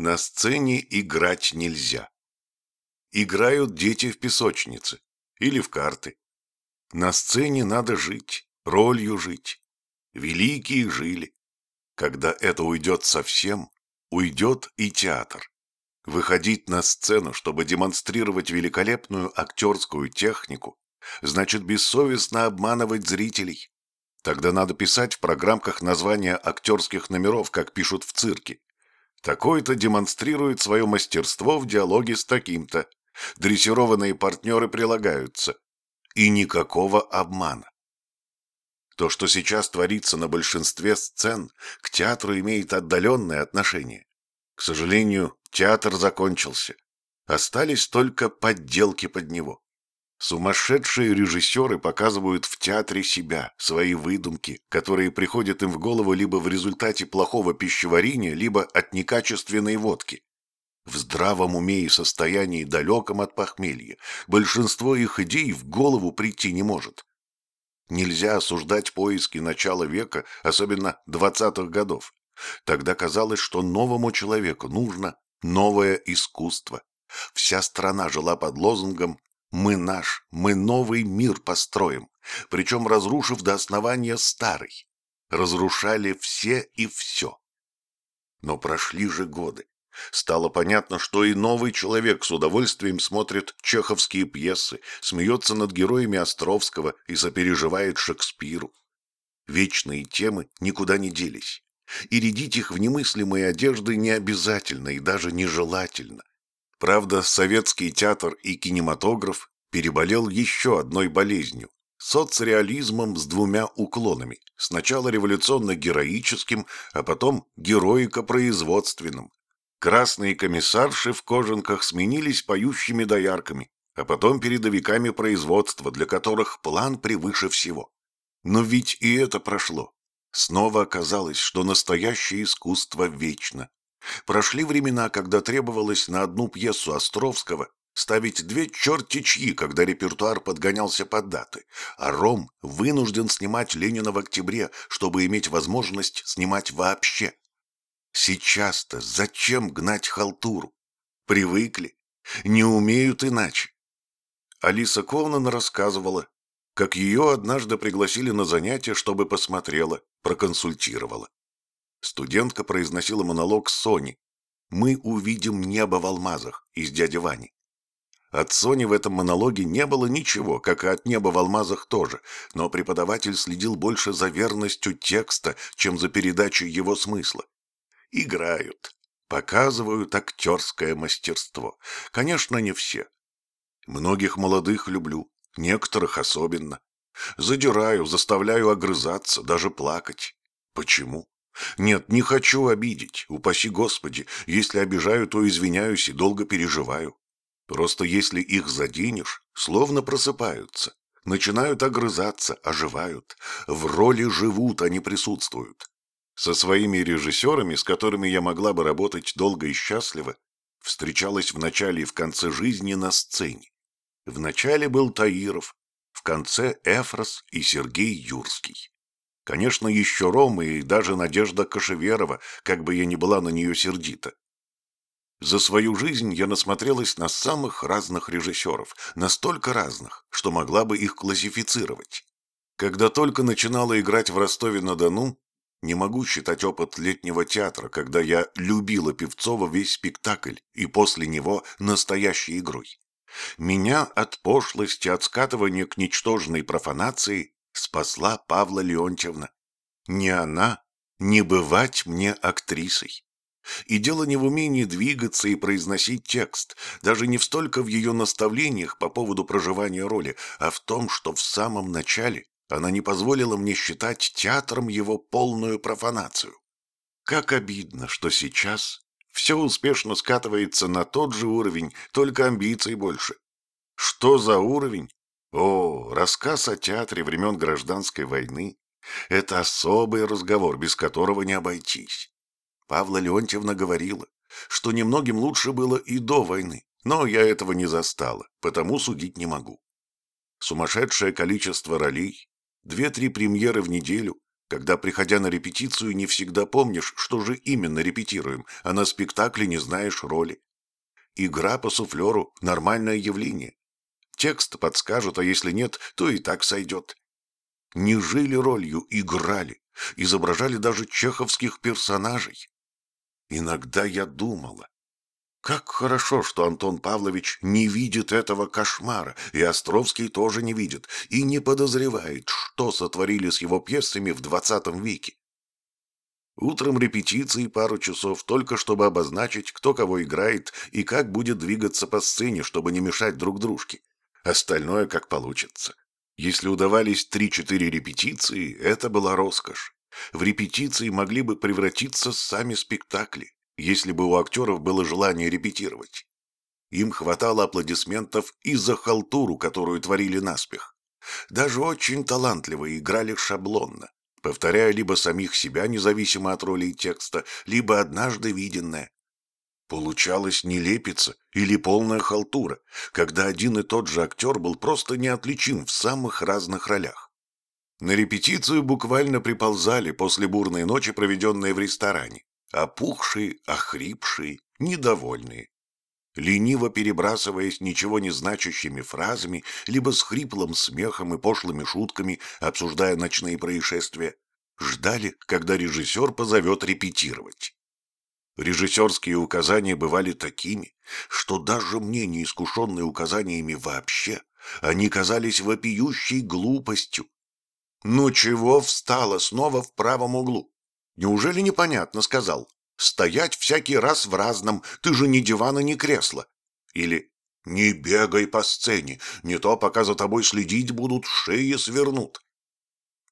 На сцене играть нельзя. Играют дети в песочнице или в карты. На сцене надо жить, ролью жить. Великие жили. Когда это уйдет совсем, уйдет и театр. Выходить на сцену, чтобы демонстрировать великолепную актерскую технику, значит бессовестно обманывать зрителей. Тогда надо писать в программках названия актерских номеров, как пишут в цирке. Такой-то демонстрирует свое мастерство в диалоге с таким-то. Дрессированные партнеры прилагаются. И никакого обмана. То, что сейчас творится на большинстве сцен, к театру имеет отдаленное отношение. К сожалению, театр закончился. Остались только подделки под него. Сумасшедшие режиссеры показывают в театре себя, свои выдумки, которые приходят им в голову либо в результате плохого пищеварения, либо от некачественной водки. В здравом уме и состоянии, далеком от похмелья, большинство их идей в голову прийти не может. Нельзя осуждать поиски начала века, особенно двадцатых годов. Тогда казалось, что новому человеку нужно новое искусство. Вся страна жила под лозунгом «Мы наш, мы новый мир построим», причем разрушив до основания старый. Разрушали все и все. Но прошли же годы. Стало понятно, что и новый человек с удовольствием смотрит чеховские пьесы, смеется над героями Островского и сопереживает Шекспиру. Вечные темы никуда не делись. И рядить их в немыслимые одежды не обязательно и даже нежелательно. Правда, советский театр и кинематограф переболел еще одной болезнью – соцреализмом с двумя уклонами. Сначала революционно-героическим, а потом героико-производственным. Красные комиссарши в кожанках сменились поющими доярками, а потом передовиками производства, для которых план превыше всего. Но ведь и это прошло. Снова оказалось, что настоящее искусство вечно. Прошли времена, когда требовалось на одну пьесу Островского ставить две черти чьи, когда репертуар подгонялся под даты, а Ром вынужден снимать Ленина в октябре, чтобы иметь возможность снимать вообще. Сейчас-то зачем гнать халтуру? Привыкли, не умеют иначе. Алиса Ковнан рассказывала, как ее однажды пригласили на занятие, чтобы посмотрела, проконсультировала. Студентка произносила монолог Сони. «Мы увидим небо в алмазах» из дяди Вани. От Сони в этом монологе не было ничего, как и от неба в алмазах тоже, но преподаватель следил больше за верностью текста, чем за передачей его смысла. Играют, показывают актерское мастерство. Конечно, не все. Многих молодых люблю, некоторых особенно. Задираю, заставляю огрызаться, даже плакать. Почему? Нет, не хочу обидеть, упаси Господи. Если обижаю, то извиняюсь и долго переживаю. Просто если их заденешь, словно просыпаются. Начинают огрызаться, оживают. В роли живут, а не присутствуют. Со своими режиссерами, с которыми я могла бы работать долго и счастливо, встречалась в начале и в конце жизни на сцене. В начале был Таиров, в конце Эфрос и Сергей Юрский. Конечно, еще Рома и даже Надежда Кошеверова, как бы я ни была на нее сердита. За свою жизнь я насмотрелась на самых разных режиссеров, настолько разных, что могла бы их классифицировать. Когда только начинала играть в Ростове-на-Дону, не могу считать опыт летнего театра, когда я любила Певцова весь спектакль и после него настоящей игрой. Меня от пошлости, от скатывания к ничтожной профанации спасла Павла Леонтьевна. Не она, не бывать мне актрисой. И дело не в умении двигаться и произносить текст, даже не столько в ее наставлениях по поводу проживания роли, а в том, что в самом начале она не позволила мне считать театром его полную профанацию. Как обидно, что сейчас все успешно скатывается на тот же уровень, только амбиций больше. Что за уровень? О, рассказ о театре времен гражданской войны – это особый разговор, без которого не обойтись. Павла Леонтьевна говорила, что немногим лучше было и до войны, но я этого не застала, потому судить не могу. Сумасшедшее количество ролей, две-три премьеры в неделю, когда, приходя на репетицию, не всегда помнишь, что же именно репетируем, а на спектакле не знаешь роли. Игра по суфлеру – нормальное явление. Текст подскажут, а если нет, то и так сойдет. Не жили ролью, играли, изображали даже чеховских персонажей. Иногда я думала, как хорошо, что Антон Павлович не видит этого кошмара, и Островский тоже не видит, и не подозревает, что сотворили с его пьесами в двадцатом веке. Утром репетиции пару часов, только чтобы обозначить, кто кого играет и как будет двигаться по сцене, чтобы не мешать друг дружке. Остальное как получится. Если удавались три-четыре репетиции, это была роскошь. В репетиции могли бы превратиться сами спектакли если бы у актеров было желание репетировать. Им хватало аплодисментов и за халтуру, которую творили наспех. Даже очень талантливые играли шаблонно, повторяя либо самих себя, независимо от роли и текста, либо однажды виденное. Получалось нелепица или полная халтура, когда один и тот же актер был просто неотличим в самых разных ролях. На репетицию буквально приползали после бурной ночи, проведенной в ресторане опухшие, охрипшие, недовольные. Лениво перебрасываясь ничего не значащими фразами, либо с хриплым смехом и пошлыми шутками, обсуждая ночные происшествия, ждали, когда режиссер позовет репетировать. Режиссерские указания бывали такими, что даже мне, неискушенные указаниями вообще, они казались вопиющей глупостью. «Ну чего встала снова в правом углу? Неужели непонятно сказал? Стоять всякий раз в разном, ты же ни дивана, ни кресла. Или не бегай по сцене, не то пока за тобой следить будут, шеи свернут.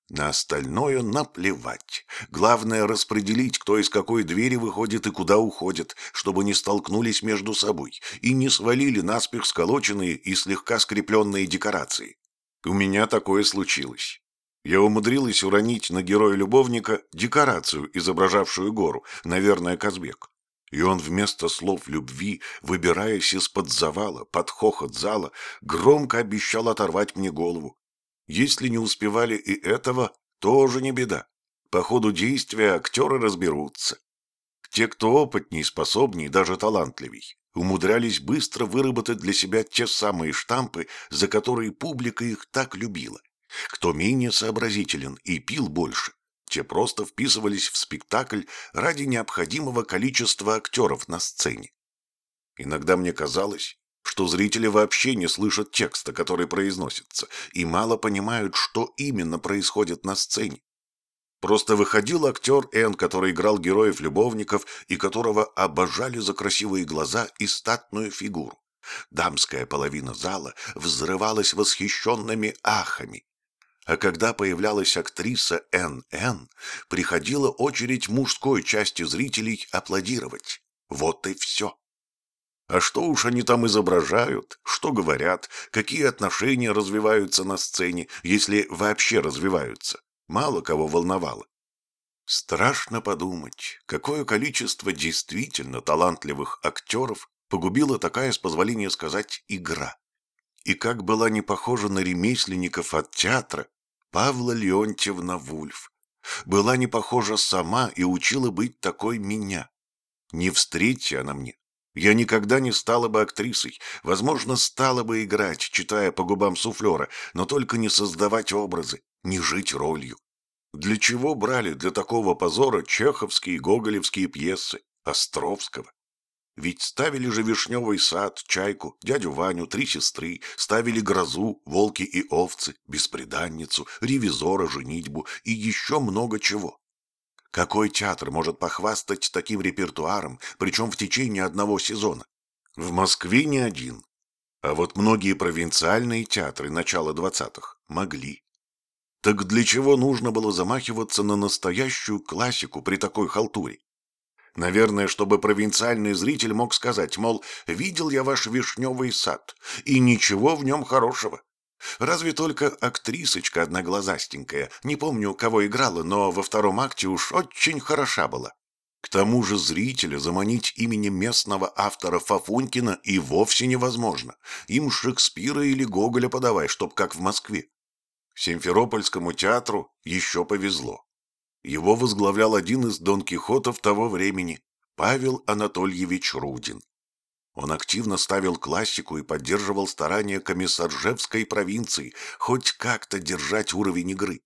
На остальное наплевать. Главное распределить, кто из какой двери выходит и куда уходит, чтобы не столкнулись между собой и не свалили наспех сколоченные и слегка скрепленные декорации. У меня такое случилось. Я умудрилась уронить на героя-любовника декорацию, изображавшую гору, наверное, Казбек. И он вместо слов любви, выбираясь из-под завала, под хохот зала, громко обещал оторвать мне голову. Если не успевали и этого, тоже не беда. По ходу действия актеры разберутся. Те, кто опытней, способней, даже талантливей, умудрялись быстро выработать для себя те самые штампы, за которые публика их так любила. Кто менее сообразителен и пил больше, те просто вписывались в спектакль ради необходимого количества актеров на сцене. Иногда мне казалось, что зрители вообще не слышат текста, который произносится, и мало понимают, что именно происходит на сцене. Просто выходил актер Н, который играл героев-любовников и которого обожали за красивые глаза и статную фигуру. Дамская половина зала взрывалась восхищенными ахами. А когда появлялась актриса Н.Н., приходила очередь мужской части зрителей аплодировать. Вот и все. А что уж они там изображают, что говорят, какие отношения развиваются на сцене, если вообще развиваются, мало кого волновало. Страшно подумать, какое количество действительно талантливых актеров погубила такая, с позволения сказать, игра. И как была не похожа на ремесленников от театра, Павла Леонтьевна Вульф. Была не похожа сама и учила быть такой меня. Не встретьте она мне. Я никогда не стала бы актрисой, возможно, стала бы играть, читая по губам суфлера, но только не создавать образы, не жить ролью. Для чего брали для такого позора чеховские и гоголевские пьесы Островского? Ведь ставили же «Вишневый сад», «Чайку», «Дядю Ваню», «Три сестры», ставили «Грозу», «Волки и овцы», «Беспреданницу», «Ревизора», «Женитьбу» и еще много чего. Какой театр может похвастать таким репертуаром, причем в течение одного сезона? В Москве не один. А вот многие провинциальные театры начала двадцатых могли. Так для чего нужно было замахиваться на настоящую классику при такой халтуре? Наверное, чтобы провинциальный зритель мог сказать, мол, видел я ваш вишневый сад, и ничего в нем хорошего. Разве только актрисочка одноглазастенькая, не помню, кого играла, но во втором акте уж очень хороша была. К тому же зрителя заманить именем местного автора Фафунькина и вовсе невозможно. Им Шекспира или Гоголя подавай, чтоб как в Москве. Симферопольскому театру еще повезло. Его возглавлял один из Дон Кихотов того времени, Павел Анатольевич Рудин. Он активно ставил классику и поддерживал старания комиссаржевской провинции хоть как-то держать уровень игры.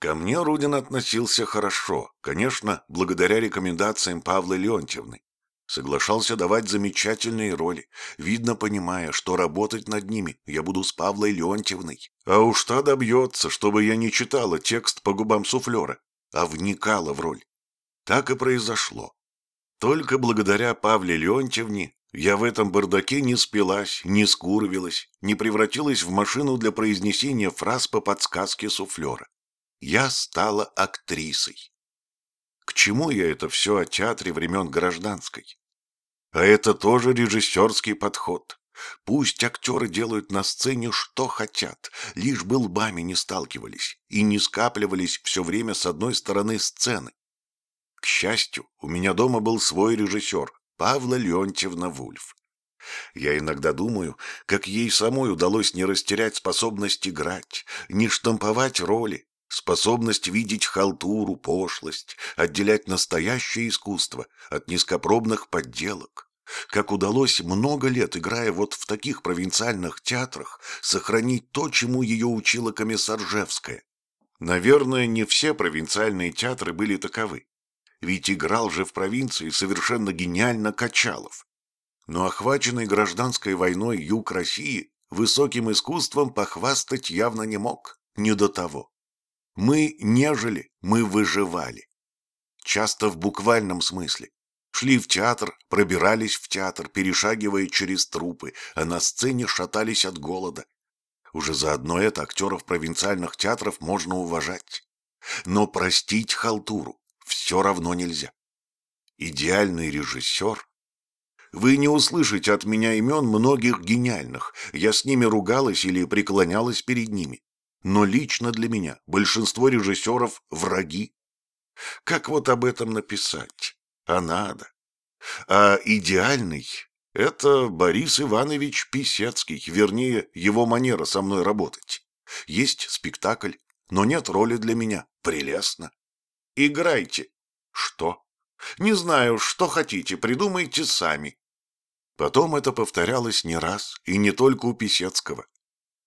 Ко мне Рудин относился хорошо, конечно, благодаря рекомендациям Павлы Леонтьевны. Соглашался давать замечательные роли, видно понимая, что работать над ними я буду с Павлой Леонтьевной. А уж та добьется, чтобы я не читала текст по губам суфлера, а вникала в роль. Так и произошло. Только благодаря Павле Леонтьевне я в этом бардаке не спилась, не скурвилась, не превратилась в машину для произнесения фраз по подсказке суфлера. Я стала актрисой. К чему я это все о театре времен гражданской? А это тоже режиссерский подход. Пусть актеры делают на сцене что хотят, лишь бы лбами не сталкивались и не скапливались все время с одной стороны сцены. К счастью, у меня дома был свой режиссер, Павла Леонтьевна Вульф. Я иногда думаю, как ей самой удалось не растерять способность играть, не штамповать роли, способность видеть халтуру, пошлость, отделять настоящее искусство от низкопробных подделок. Как удалось много лет, играя вот в таких провинциальных театрах, сохранить то, чему ее учила комиссар Жевская. Наверное, не все провинциальные театры были таковы. Ведь играл же в провинции совершенно гениально Качалов. Но охваченный гражданской войной юг России высоким искусством похвастать явно не мог, не до того. Мы не жили, мы выживали. Часто в буквальном смысле. Шли в театр, пробирались в театр, перешагивая через трупы, а на сцене шатались от голода. Уже заодно это актеров провинциальных театров можно уважать. Но простить халтуру все равно нельзя. Идеальный режиссер. Вы не услышите от меня имен многих гениальных. Я с ними ругалась или преклонялась перед ними. Но лично для меня большинство режиссеров – враги. Как вот об этом написать? А надо. А идеальный – это Борис Иванович Писецкий, вернее, его манера со мной работать. Есть спектакль, но нет роли для меня. Прелестно. Играйте. Что? Не знаю, что хотите, придумайте сами. Потом это повторялось не раз, и не только у Писецкого.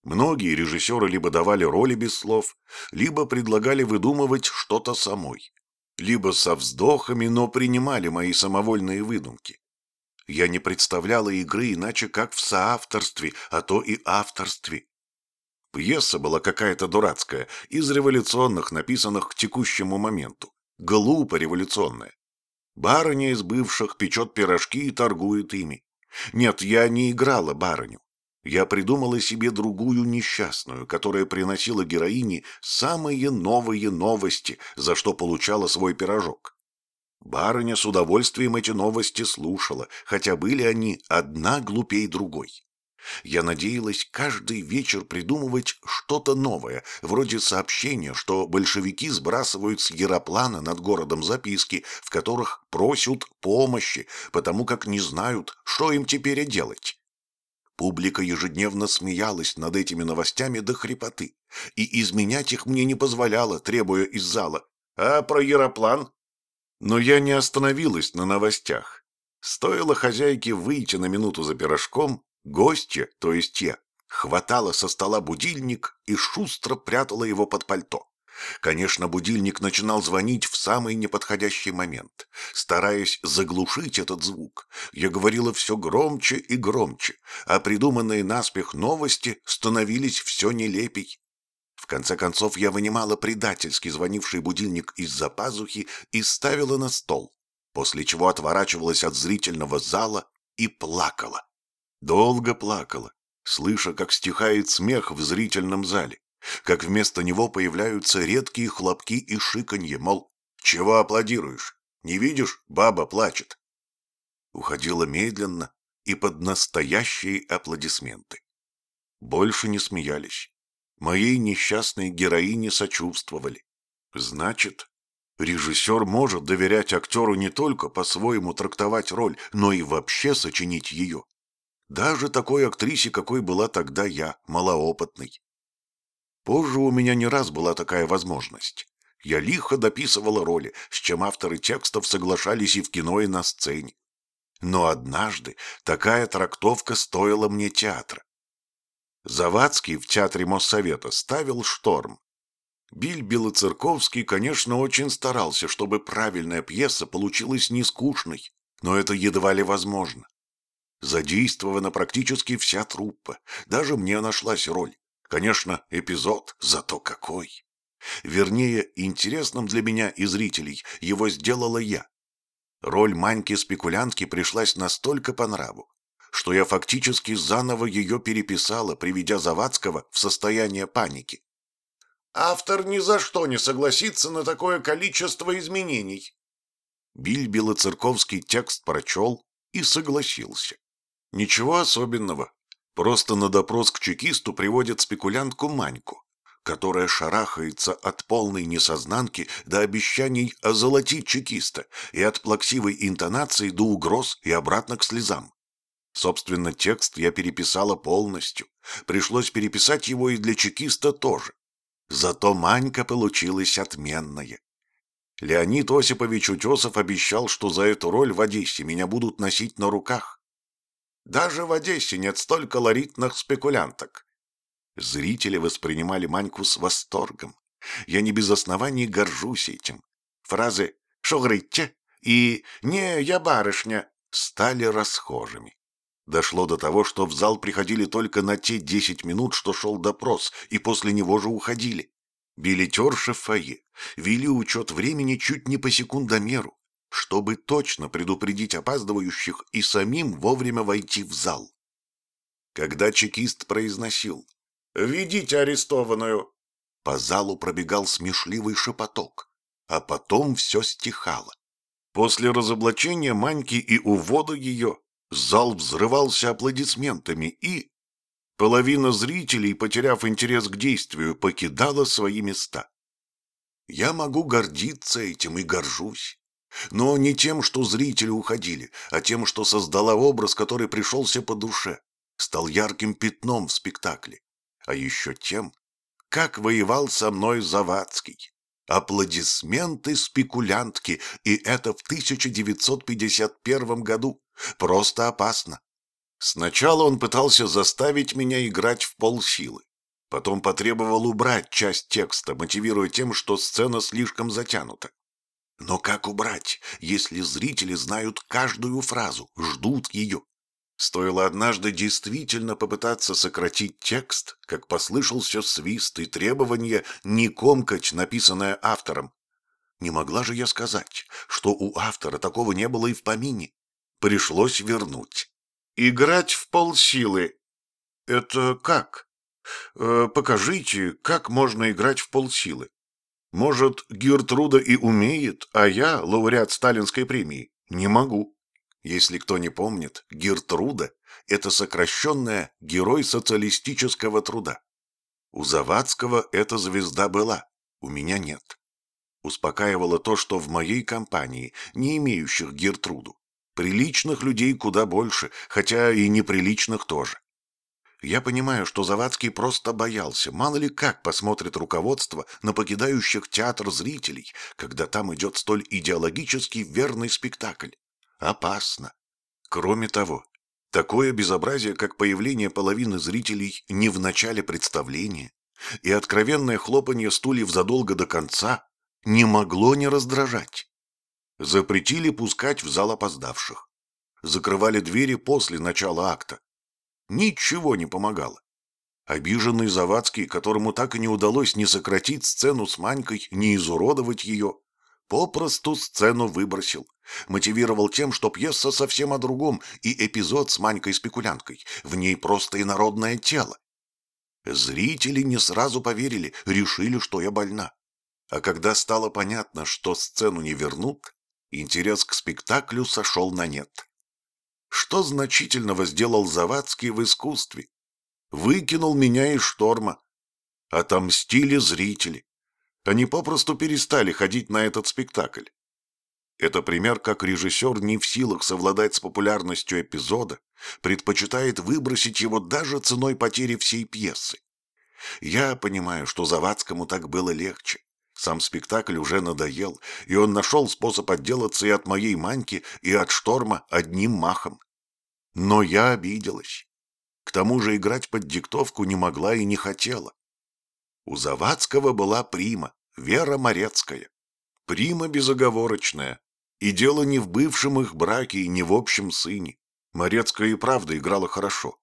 Многие режиссеры либо давали роли без слов, либо предлагали выдумывать что-то самой, либо со вздохами, но принимали мои самовольные выдумки. Я не представляла игры иначе, как в соавторстве, а то и авторстве. Пьеса была какая-то дурацкая, из революционных, написанных к текущему моменту. Глупо революционная. Барыня из бывших печет пирожки и торгует ими. Нет, я не играла барыню. Я придумала себе другую несчастную, которая приносила героине самые новые новости, за что получала свой пирожок. Барыня с удовольствием эти новости слушала, хотя были они одна глупей другой. Я надеялась каждый вечер придумывать что-то новое, вроде сообщения, что большевики сбрасывают с яроплана над городом записки, в которых просят помощи, потому как не знают, что им теперь делать. Публика ежедневно смеялась над этими новостями до хрипоты, и изменять их мне не позволяло, требуя из зала. «А про Яроплан?» Но я не остановилась на новостях. Стоило хозяйке выйти на минуту за пирожком, гостья, то есть я, хватала со стола будильник и шустро прятала его под пальто. Конечно, будильник начинал звонить в самый неподходящий момент. Стараясь заглушить этот звук, я говорила все громче и громче, а придуманные наспех новости становились все нелепей. В конце концов, я вынимала предательски звонивший будильник из-за пазухи и ставила на стол, после чего отворачивалась от зрительного зала и плакала. Долго плакала, слыша, как стихает смех в зрительном зале как вместо него появляются редкие хлопки и шиканье, мол, «Чего аплодируешь? Не видишь? Баба плачет». Уходила медленно и под настоящие аплодисменты. Больше не смеялись. Моей несчастной героине сочувствовали. Значит, режиссер может доверять актеру не только по-своему трактовать роль, но и вообще сочинить ее. Даже такой актрисе, какой была тогда я, малоопытный. Позже у меня не раз была такая возможность. Я лихо дописывала роли, с чем авторы текстов соглашались и в кино, и на сцене. Но однажды такая трактовка стоила мне театра. Завадский в театре Моссовета ставил «Шторм». Биль Белоцерковский, конечно, очень старался, чтобы правильная пьеса получилась не скучной, но это едва ли возможно. Задействована практически вся труппа, даже мне нашлась роль. Конечно, эпизод, зато какой. Вернее, интересным для меня и зрителей его сделала я. Роль Маньки-спекулянтки пришлась настолько по нраву, что я фактически заново ее переписала, приведя Завадского в состояние паники. Автор ни за что не согласится на такое количество изменений. Биль Белоцерковский текст прочел и согласился. Ничего особенного. Просто на допрос к чекисту приводят спекулянтку Маньку, которая шарахается от полной несознанки до обещаний озолотить чекиста и от плаксивой интонации до угроз и обратно к слезам. Собственно, текст я переписала полностью. Пришлось переписать его и для чекиста тоже. Зато Манька получилась отменная. Леонид Осипович Утесов обещал, что за эту роль в Одессе меня будут носить на руках. Даже в Одессе нет столь колоритных спекулянток. Зрители воспринимали Маньку с восторгом. Я не без оснований горжусь этим. Фразы «Шо говорите?» и «Не, я барышня» стали расхожими. Дошло до того, что в зал приходили только на те десять минут, что шел допрос, и после него же уходили. Билетерши в фойе вели учет времени чуть не по секундомеру, чтобы точно предупредить опаздывающих и самим вовремя войти в зал. Когда чекист произносил «Ведите арестованную!», по залу пробегал смешливый шепоток, а потом все стихало. После разоблачения Маньки и увода ее зал взрывался аплодисментами и... Половина зрителей, потеряв интерес к действию, покидала свои места. Я могу гордиться этим и горжусь. Но не тем, что зрители уходили, а тем, что создала образ, который пришелся по душе, стал ярким пятном в спектакле. А еще тем, как воевал со мной Завадский. Аплодисменты спекулянтки, и это в 1951 году. Просто опасно. Сначала он пытался заставить меня играть в полсилы. Потом потребовал убрать часть текста, мотивируя тем, что сцена слишком затянута. Но как убрать, если зрители знают каждую фразу, ждут ее? Стоило однажды действительно попытаться сократить текст, как послышался свист и требование не комкать написанное автором. Не могла же я сказать, что у автора такого не было и в помине. Пришлось вернуть. Играть в полсилы. Это как? Э, покажите, как можно играть в полсилы. Может, Гертруда и умеет, а я, лауреат сталинской премии, не могу. Если кто не помнит, Гертруда – это сокращенная «Герой социалистического труда». У Завадского эта звезда была, у меня нет. Успокаивало то, что в моей компании, не имеющих Гертруду, приличных людей куда больше, хотя и неприличных тоже. Я понимаю, что Завадский просто боялся, мало ли как посмотрит руководство на покидающих театр зрителей, когда там идет столь идеологически верный спектакль. Опасно. Кроме того, такое безобразие, как появление половины зрителей не в начале представления и откровенное хлопанье стульев задолго до конца, не могло не раздражать. Запретили пускать в зал опоздавших. Закрывали двери после начала акта. Ничего не помогало. Обиженный Завадский, которому так и не удалось ни сократить сцену с Манькой, ни изуродовать ее, попросту сцену выбросил. Мотивировал тем, что пьеса совсем о другом, и эпизод с Манькой-спекулянткой, в ней просто инородное тело. Зрители не сразу поверили, решили, что я больна. А когда стало понятно, что сцену не вернут, интерес к спектаклю сошел на нет. Что значительного сделал Завадский в искусстве? Выкинул меня из шторма. Отомстили зрители. Они попросту перестали ходить на этот спектакль. Это пример, как режиссер не в силах совладать с популярностью эпизода, предпочитает выбросить его даже ценой потери всей пьесы. Я понимаю, что Завадскому так было легче. Сам спектакль уже надоел, и он нашел способ отделаться и от моей маньки, и от шторма одним махом. Но я обиделась. К тому же играть под диктовку не могла и не хотела. У Завадского была прима, Вера Морецкая. Прима безоговорочная. И дело не в бывшем их браке и не в общем сыне. Морецкая и правда играла хорошо.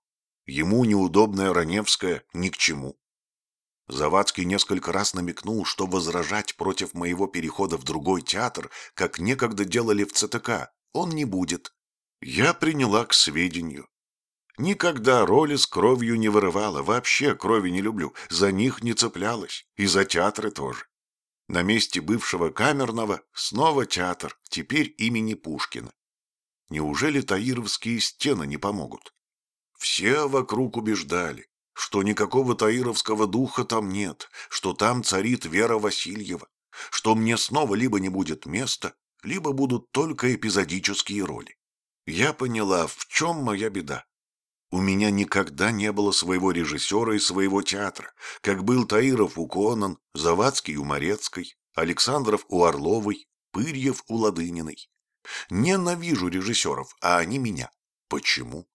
Ему неудобная Раневская ни к чему. Завадский несколько раз намекнул, что возражать против моего перехода в другой театр, как некогда делали в ЦТК, он не будет. Я приняла к сведению. Никогда роли с кровью не вырывала, вообще крови не люблю, за них не цеплялась, и за театры тоже. На месте бывшего камерного снова театр, теперь имени Пушкина. Неужели таировские стены не помогут? Все вокруг убеждали, что никакого таировского духа там нет, что там царит Вера Васильева, что мне снова либо не будет места, либо будут только эпизодические роли. Я поняла, в чем моя беда. У меня никогда не было своего режиссера и своего театра, как был Таиров у Конан, Завадский у Морецкой, Александров у Орловой, Пырьев у Ладыниной. Ненавижу режиссеров, а они меня. Почему?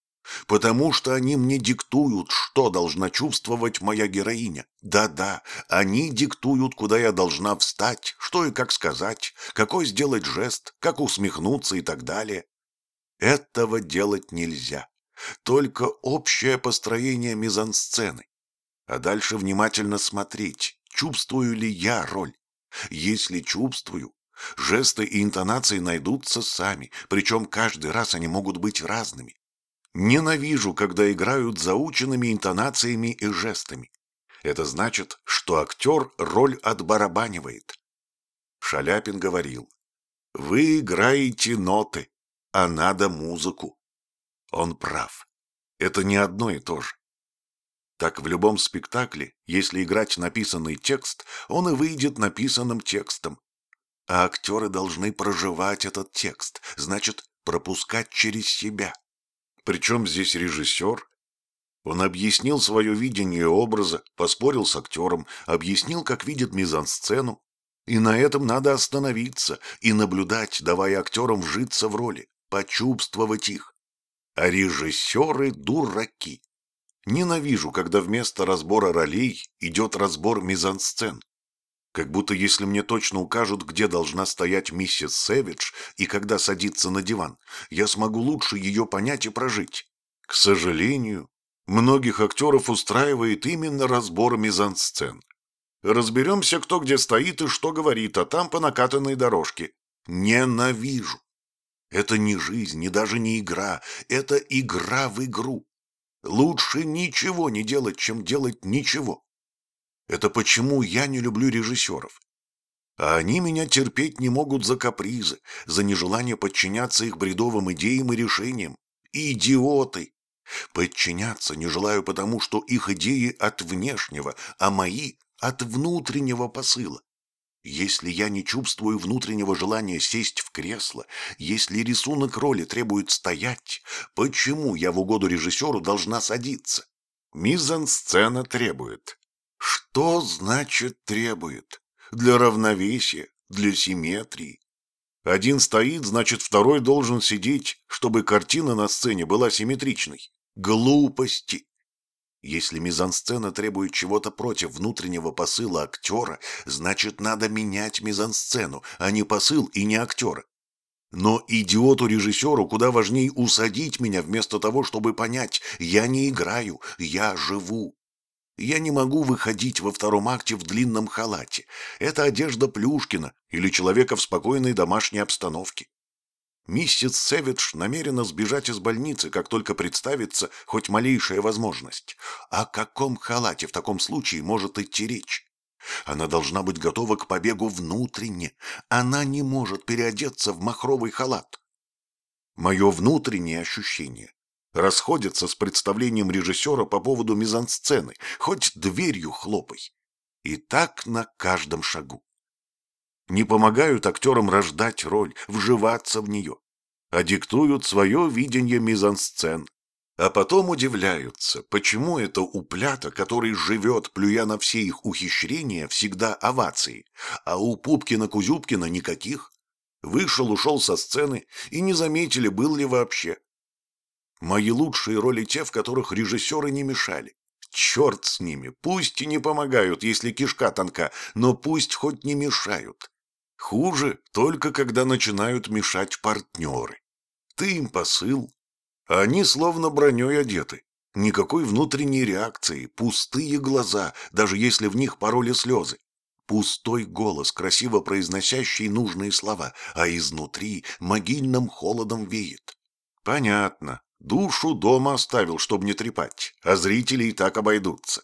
Потому что они мне диктуют, что должна чувствовать моя героиня. Да-да, они диктуют, куда я должна встать, что и как сказать, какой сделать жест, как усмехнуться и так далее. Этого делать нельзя. Только общее построение мизансцены. А дальше внимательно смотреть, чувствую ли я роль. Если чувствую, жесты и интонации найдутся сами, причем каждый раз они могут быть разными. Ненавижу, когда играют заученными интонациями и жестами. Это значит, что актер роль отбарабанивает. Шаляпин говорил, «Вы играете ноты, а надо музыку». Он прав. Это не одно и то же. Так в любом спектакле, если играть написанный текст, он и выйдет написанным текстом. А актеры должны проживать этот текст, значит, пропускать через себя. Причем здесь режиссер? Он объяснил свое видение образа, поспорил с актером, объяснил, как видит мизансцену. И на этом надо остановиться и наблюдать, давая актерам вжиться в роли, почувствовать их. А режиссеры – дураки. Ненавижу, когда вместо разбора ролей идет разбор мизансцен. Как будто если мне точно укажут, где должна стоять миссис Сэвидж и когда садиться на диван, я смогу лучше ее понять и прожить. К сожалению, многих актеров устраивает именно разбор мизансцен. Разберемся, кто где стоит и что говорит, а там по накатанной дорожке. Ненавижу. Это не жизнь, не даже не игра, это игра в игру. Лучше ничего не делать, чем делать ничего. Это почему я не люблю режиссеров. А они меня терпеть не могут за капризы, за нежелание подчиняться их бредовым идеям и решениям. Идиоты! Подчиняться не желаю потому, что их идеи от внешнего, а мои от внутреннего посыла. Если я не чувствую внутреннего желания сесть в кресло, если рисунок роли требует стоять, почему я в угоду режиссеру должна садиться? Мизансцена требует. Что значит требует? Для равновесия, для симметрии. Один стоит, значит, второй должен сидеть, чтобы картина на сцене была симметричной. Глупости. Если мизансцена требует чего-то против внутреннего посыла актера, значит, надо менять мизансцену, а не посыл и не актера. Но идиоту-режиссеру куда важнее усадить меня вместо того, чтобы понять, я не играю, я живу. Я не могу выходить во втором акте в длинном халате. Это одежда Плюшкина или человека в спокойной домашней обстановке. Миссис Сэвидж намерена сбежать из больницы, как только представится хоть малейшая возможность. О каком халате в таком случае может идти речь? Она должна быть готова к побегу внутренне. Она не может переодеться в махровый халат. Мое внутреннее ощущение расходятся с представлением режиссера по поводу мизансцены, хоть дверью хлопай. И так на каждом шагу. Не помогают актерам рождать роль, вживаться в нее, а диктуют свое видение мизансцен. А потом удивляются, почему это у Плята, который живет, плюя на все их ухищрения, всегда овации, а у Пупкина-Кузюбкина никаких. Вышел, ушел со сцены, и не заметили, был ли вообще. Мои лучшие роли те, в которых режиссеры не мешали. Черт с ними, пусть и не помогают, если кишка тонка, но пусть хоть не мешают. Хуже только когда начинают мешать партнеры. Ты им посыл, а они словно броней одеты. Никакой внутренней реакции, пустые глаза, даже если в них пороли слезы. Пустой голос, красиво произносящий нужные слова, а изнутри могильным холодом веет. Понятно, душу дома оставил, чтобы не трепать, а зрители и так обойдутся.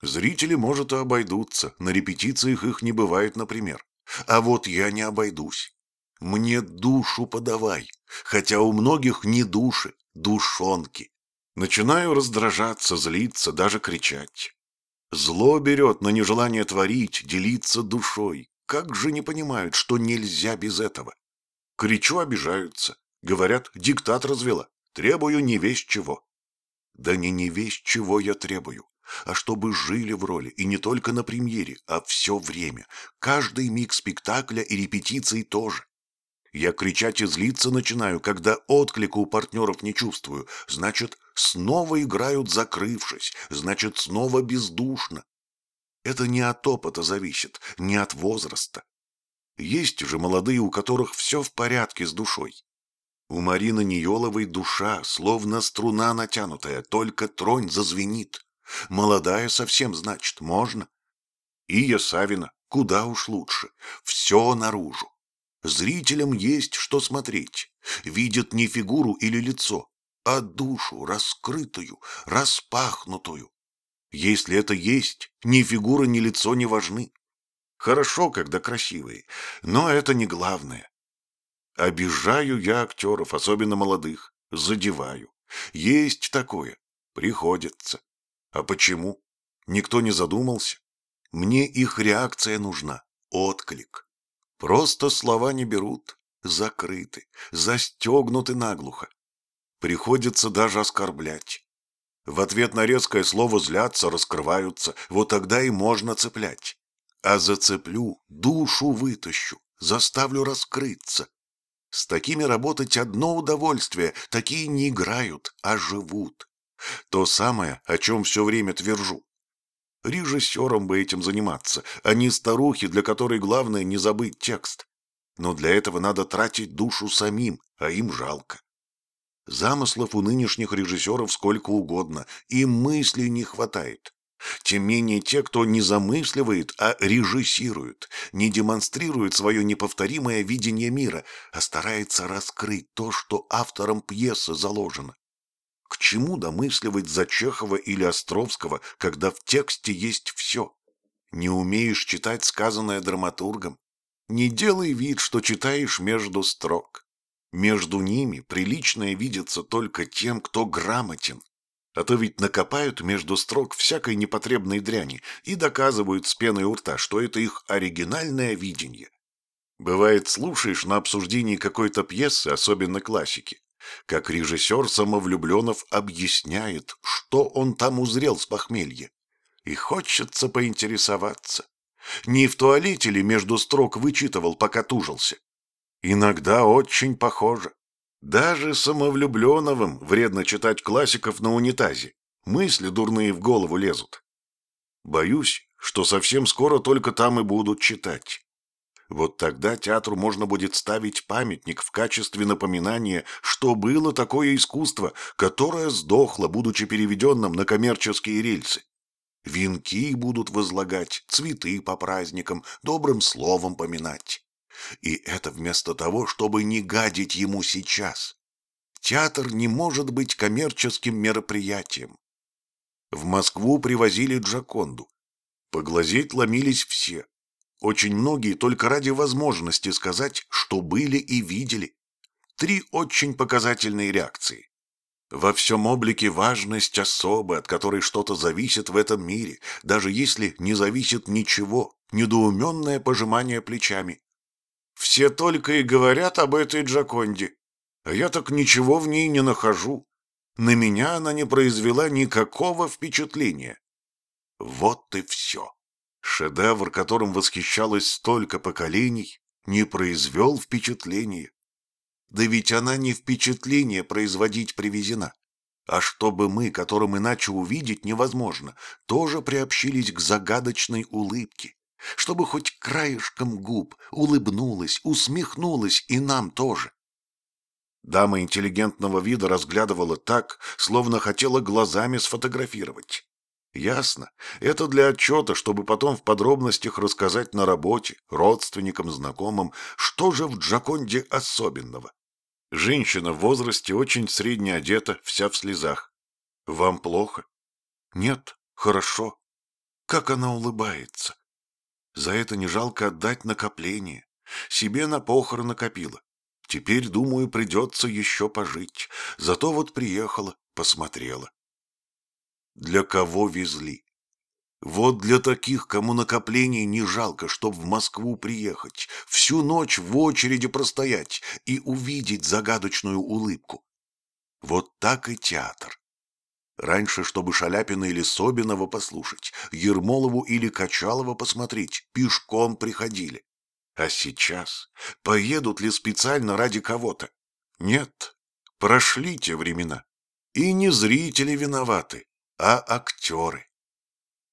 Зрители, может, и обойдутся, на репетициях их не бывает, например. А вот я не обойдусь. Мне душу подавай, хотя у многих не души, душонки. Начинаю раздражаться, злиться, даже кричать. Зло берет на нежелание творить, делиться душой. Как же не понимают, что нельзя без этого? Кричу, обижаются. Говорят, диктат развела. Требую не весь чего. Да не не весь чего я требую, а чтобы жили в роли, и не только на премьере, а все время, каждый миг спектакля и репетиции тоже. Я кричать и злиться начинаю, когда отклика у партнеров не чувствую. Значит, снова играют закрывшись, значит, снова бездушно. Это не от опыта зависит, не от возраста. Есть же молодые, у которых все в порядке с душой. У Марины Ниеловой душа, словно струна натянутая, только тронь зазвенит. Молодая совсем, значит, можно. Ия Савина, куда уж лучше, все наружу. Зрителям есть что смотреть. Видят не фигуру или лицо, а душу, раскрытую, распахнутую. Если это есть, ни фигура, ни лицо не важны. Хорошо, когда красивые, но это не главное. Обижаю я актеров, особенно молодых, задеваю. Есть такое, приходится. А почему? Никто не задумался. Мне их реакция нужна, отклик. Просто слова не берут, закрыты, застегнуты наглухо. Приходится даже оскорблять. В ответ на резкое слово злятся, раскрываются, вот тогда и можно цеплять. А зацеплю, душу вытащу, заставлю раскрыться. С такими работать одно удовольствие, такие не играют, а живут. То самое, о чем все время твержу. Режиссером бы этим заниматься, а не старухи, для которой главное не забыть текст. Но для этого надо тратить душу самим, а им жалко. Замыслов у нынешних режиссеров сколько угодно, и мыслей не хватает. Тем менее те, кто не замысливает, а режиссирует, не демонстрирует свое неповторимое видение мира, а старается раскрыть то, что автором пьесы заложено. К чему домысливать за Чехова или Островского, когда в тексте есть все? Не умеешь читать сказанное драматургом? Не делай вид, что читаешь между строк. Между ними приличное видится только тем, кто грамотен. А то ведь накопают между строк всякой непотребной дряни и доказывают с пеной у рта, что это их оригинальное видение. Бывает, слушаешь на обсуждении какой-то пьесы, особенно классики, как режиссер Самовлюбленов объясняет, что он там узрел с похмелья. И хочется поинтересоваться. Не в туалете ли между строк вычитывал, пока тужился? Иногда очень похоже. Даже самовлюбленовым вредно читать классиков на унитазе. Мысли дурные в голову лезут. Боюсь, что совсем скоро только там и будут читать. Вот тогда театру можно будет ставить памятник в качестве напоминания, что было такое искусство, которое сдохло, будучи переведенным на коммерческие рельсы. Венки будут возлагать, цветы по праздникам, добрым словом поминать. И это вместо того, чтобы не гадить ему сейчас. Театр не может быть коммерческим мероприятием. В Москву привозили Джаконду. Поглазеть ломились все. Очень многие только ради возможности сказать, что были и видели. Три очень показательные реакции. Во всем облике важность особы, от которой что-то зависит в этом мире, даже если не зависит ничего, недоуменное пожимание плечами. Все только и говорят об этой Джаконде, а я так ничего в ней не нахожу. На меня она не произвела никакого впечатления. Вот и все. Шедевр, которым восхищалось столько поколений, не произвел впечатления. Да ведь она не впечатление производить привезена, а чтобы мы, которым иначе увидеть невозможно, тоже приобщились к загадочной улыбке, чтобы хоть краешком губ улыбнулась, усмехнулась и нам тоже. Дама интеллигентного вида разглядывала так, словно хотела глазами сфотографировать. Ясно, это для отчета, чтобы потом в подробностях рассказать на работе, родственникам, знакомым, что же в Джаконде особенного. Женщина в возрасте очень средне одета, вся в слезах. Вам плохо? Нет, хорошо. Как она улыбается. За это не жалко отдать накопление. Себе на похороны копила. Теперь, думаю, придется еще пожить. Зато вот приехала, посмотрела. Для кого везли? Вот для таких, кому накоплений не жалко, чтоб в Москву приехать, всю ночь в очереди простоять и увидеть загадочную улыбку. Вот так и театр. Раньше, чтобы Шаляпина или Собинова послушать, Ермолову или Качалова посмотреть, пешком приходили. А сейчас поедут ли специально ради кого-то? Нет, прошли те времена. И не зрители виноваты, а актеры.